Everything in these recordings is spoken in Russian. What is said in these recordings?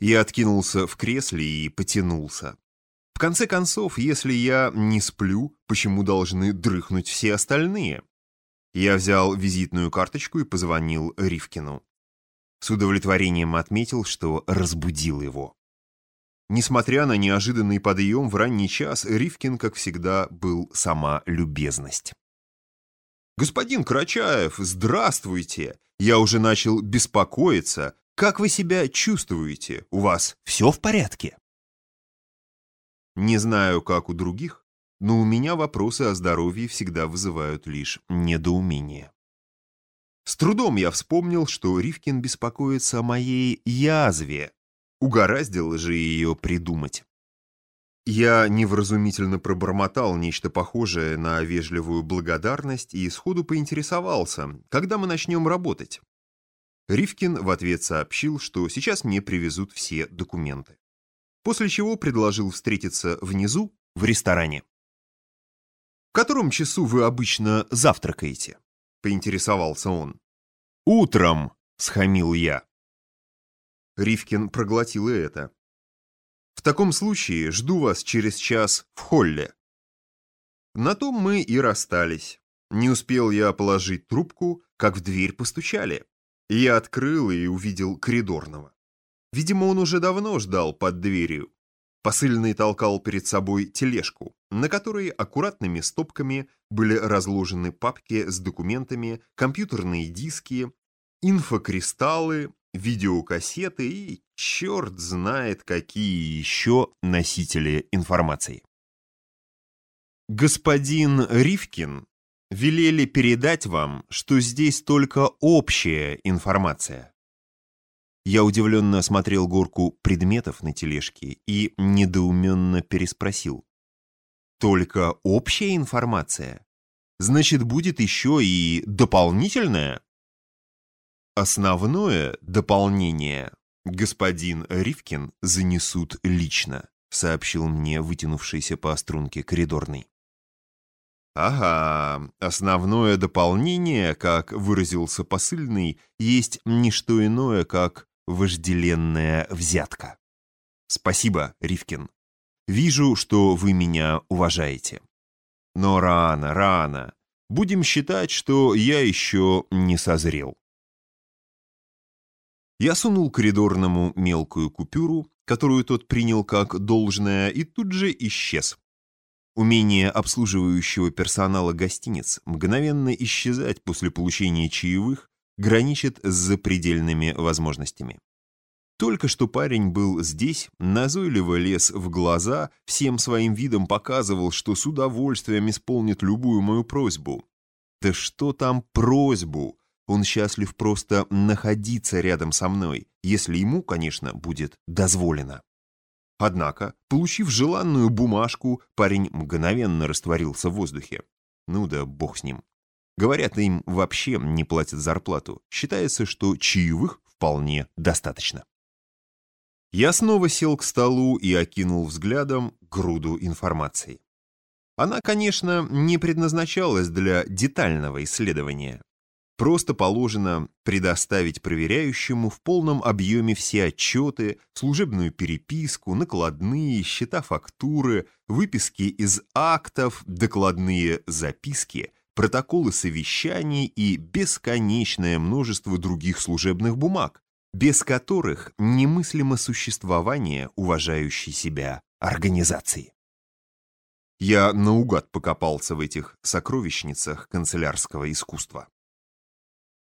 Я откинулся в кресле и потянулся. В конце концов, если я не сплю, почему должны дрыхнуть все остальные? Я взял визитную карточку и позвонил Ривкину. С удовлетворением отметил, что разбудил его. Несмотря на неожиданный подъем в ранний час, Ривкин, как всегда, был сама любезность. «Господин Крачаев, здравствуйте! Я уже начал беспокоиться. Как вы себя чувствуете? У вас все в порядке?» Не знаю, как у других, но у меня вопросы о здоровье всегда вызывают лишь недоумение. С трудом я вспомнил, что Ривкин беспокоится о моей язве, Угораздило же ее придумать. Я невразумительно пробормотал нечто похожее на вежливую благодарность и сходу поинтересовался, когда мы начнем работать. Ривкин в ответ сообщил, что сейчас мне привезут все документы. После чего предложил встретиться внизу, в ресторане. «В котором часу вы обычно завтракаете?» — поинтересовался он. «Утром», — схамил я. Ривкин проглотил и это. «В таком случае жду вас через час в холле». На том мы и расстались. Не успел я положить трубку, как в дверь постучали. Я открыл и увидел коридорного. Видимо, он уже давно ждал под дверью. Посыльный толкал перед собой тележку, на которой аккуратными стопками были разложены папки с документами, компьютерные диски, инфокристаллы, видеокассеты и черт знает какие еще носители информации. Господин Ривкин велели передать вам, что здесь только общая информация. Я удивленно осмотрел горку предметов на тележке и недоуменно переспросил. Только общая информация? Значит, будет еще и дополнительная? Основное дополнение господин Ривкин занесут лично, сообщил мне вытянувшийся по струнке коридорный. Ага, основное дополнение, как выразился посыльный, есть не что иное, как вожделенная взятка. Спасибо, Ривкин. Вижу, что вы меня уважаете. Но рано, рано. Будем считать, что я еще не созрел. Я сунул коридорному мелкую купюру, которую тот принял как должное, и тут же исчез. Умение обслуживающего персонала гостиниц мгновенно исчезать после получения чаевых граничит с запредельными возможностями. Только что парень был здесь, назойливо лез в глаза, всем своим видом показывал, что с удовольствием исполнит любую мою просьбу. Да что там просьбу? Он счастлив просто находиться рядом со мной, если ему, конечно, будет дозволено. Однако, получив желанную бумажку, парень мгновенно растворился в воздухе. Ну да бог с ним. Говорят, им вообще не платят зарплату. Считается, что чаевых вполне достаточно. Я снова сел к столу и окинул взглядом груду информации. Она, конечно, не предназначалась для детального исследования. Просто положено предоставить проверяющему в полном объеме все отчеты, служебную переписку, накладные, счета фактуры, выписки из актов, докладные записки, протоколы совещаний и бесконечное множество других служебных бумаг, без которых немыслимо существование уважающей себя организации. Я наугад покопался в этих сокровищницах канцелярского искусства.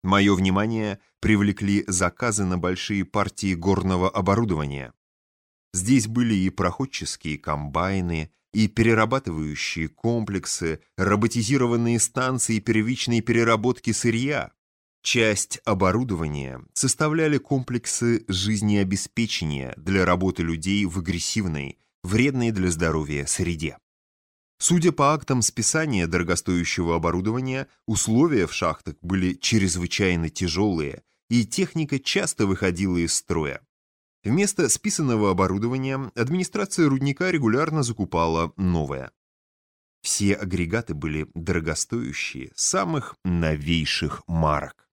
Мое внимание привлекли заказы на большие партии горного оборудования. Здесь были и проходческие комбайны, и перерабатывающие комплексы, роботизированные станции первичной переработки сырья. Часть оборудования составляли комплексы жизнеобеспечения для работы людей в агрессивной, вредной для здоровья среде. Судя по актам списания дорогостоящего оборудования, условия в шахтах были чрезвычайно тяжелые, и техника часто выходила из строя. Вместо списанного оборудования администрация рудника регулярно закупала новое. Все агрегаты были дорогостоящие, самых новейших марок.